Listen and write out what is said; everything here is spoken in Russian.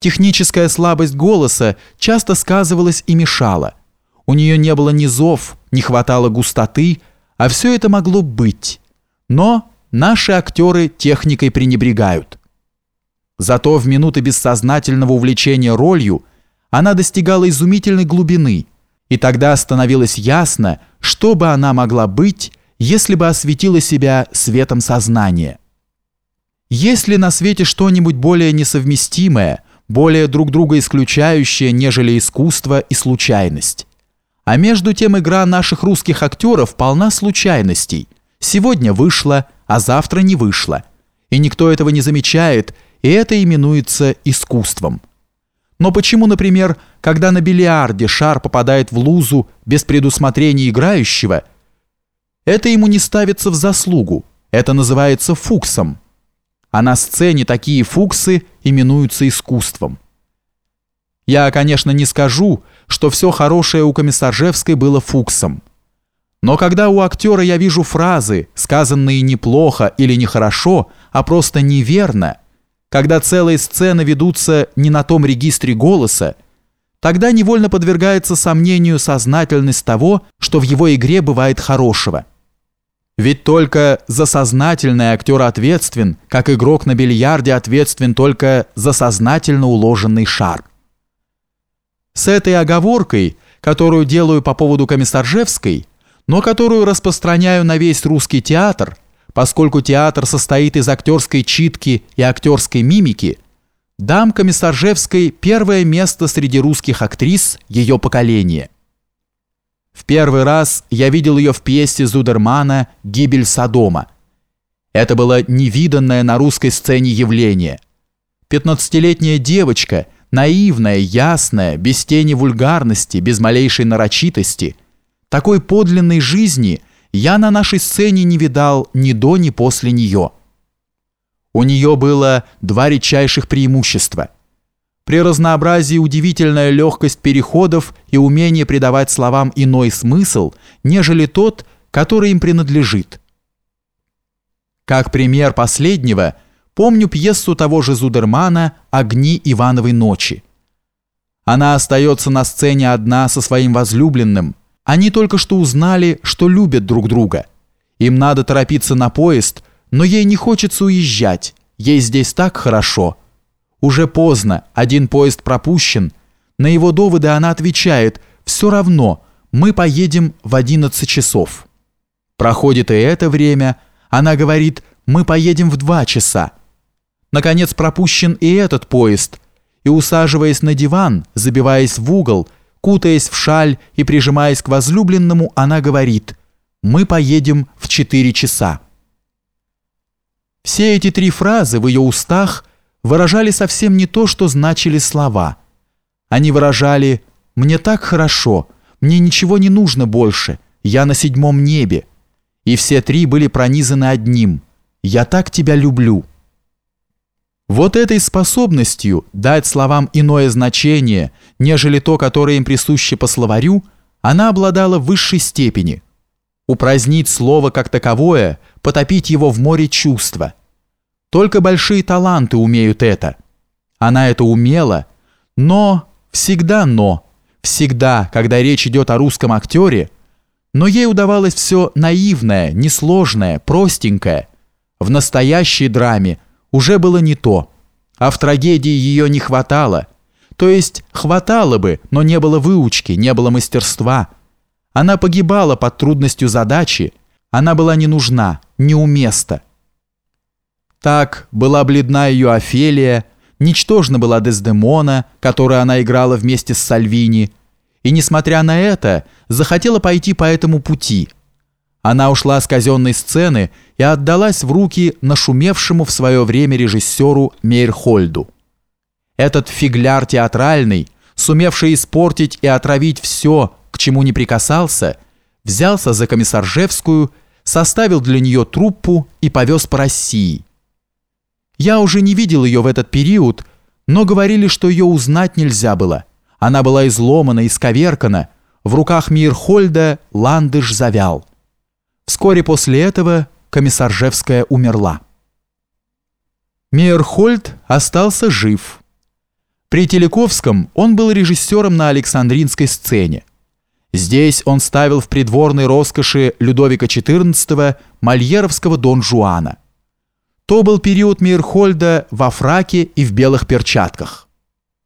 Техническая слабость голоса часто сказывалась и мешала. У нее не было низов, не хватало густоты, а все это могло быть. Но наши актеры техникой пренебрегают. Зато в минуты бессознательного увлечения ролью она достигала изумительной глубины, и тогда становилось ясно, что бы она могла быть, если бы осветила себя светом сознания. Есть ли на свете что-нибудь более несовместимое, более друг друга исключающее, нежели искусство и случайность? А между тем игра наших русских актеров полна случайностей. Сегодня вышла, а завтра не вышла. И никто этого не замечает, и это именуется искусством. Но почему, например, когда на бильярде шар попадает в лузу без предусмотрения играющего, это ему не ставится в заслугу, это называется фуксом а на сцене такие фуксы именуются искусством. Я, конечно, не скажу, что все хорошее у Комиссаржевской было фуксом. Но когда у актера я вижу фразы, сказанные неплохо или нехорошо, а просто неверно, когда целые сцены ведутся не на том регистре голоса, тогда невольно подвергается сомнению сознательность того, что в его игре бывает хорошего. Ведь только за сознательное актер ответственен, как игрок на бильярде ответственен только за сознательно уложенный шар. С этой оговоркой, которую делаю по поводу Комиссаржевской, но которую распространяю на весь русский театр, поскольку театр состоит из актерской читки и актерской мимики, дам Комиссаржевской первое место среди русских актрис ее поколения – в первый раз я видел ее в пьесе Зудермана «Гибель Содома». Это было невиданное на русской сцене явление. Пятнадцатилетняя девочка, наивная, ясная, без тени вульгарности, без малейшей нарочитости. Такой подлинной жизни я на нашей сцене не видал ни до, ни после нее. У нее было два редчайших преимущества – при разнообразии удивительная легкость переходов и умение придавать словам иной смысл, нежели тот, который им принадлежит. Как пример последнего, помню пьесу того же Зудермана «Огни Ивановой ночи». Она остается на сцене одна со своим возлюбленным. Они только что узнали, что любят друг друга. Им надо торопиться на поезд, но ей не хочется уезжать. Ей здесь так хорошо – уже поздно, один поезд пропущен. На его доводы она отвечает «Все равно, мы поедем в 11 часов». Проходит и это время, она говорит «Мы поедем в 2 часа». Наконец пропущен и этот поезд, и усаживаясь на диван, забиваясь в угол, кутаясь в шаль и прижимаясь к возлюбленному, она говорит «Мы поедем в 4 часа». Все эти три фразы в ее устах – выражали совсем не то, что значили слова. Они выражали «мне так хорошо, мне ничего не нужно больше, я на седьмом небе». И все три были пронизаны одним «я так тебя люблю». Вот этой способностью дать словам иное значение, нежели то, которое им присуще по словарю, она обладала в высшей степени. Упразднить слово как таковое, потопить его в море чувства – только большие таланты умеют это. Она это умела, но, всегда но, всегда, когда речь идет о русском актере, но ей удавалось все наивное, несложное, простенькое. В настоящей драме уже было не то, а в трагедии ее не хватало. То есть хватало бы, но не было выучки, не было мастерства. Она погибала под трудностью задачи, она была не нужна, неуместа. Так была бледна ее Офелия, ничтожна была Дездемона, которую она играла вместе с Сальвини, и, несмотря на это, захотела пойти по этому пути. Она ушла с казенной сцены и отдалась в руки нашумевшему в свое время режиссеру Мейрхольду. Этот фигляр театральный, сумевший испортить и отравить все, к чему не прикасался, взялся за комиссаржевскую, составил для нее труппу и повез по России. Я уже не видел ее в этот период, но говорили, что ее узнать нельзя было. Она была изломана, исковеркана. В руках Мирхольда ландыш завял. Вскоре после этого комиссаржевская умерла. Мейерхольд остался жив. При Телековском он был режиссером на Александринской сцене. Здесь он ставил в придворной роскоши Людовика XIV мольеровского Дон Жуана. То был период Мейерхольда во фраке и в белых перчатках.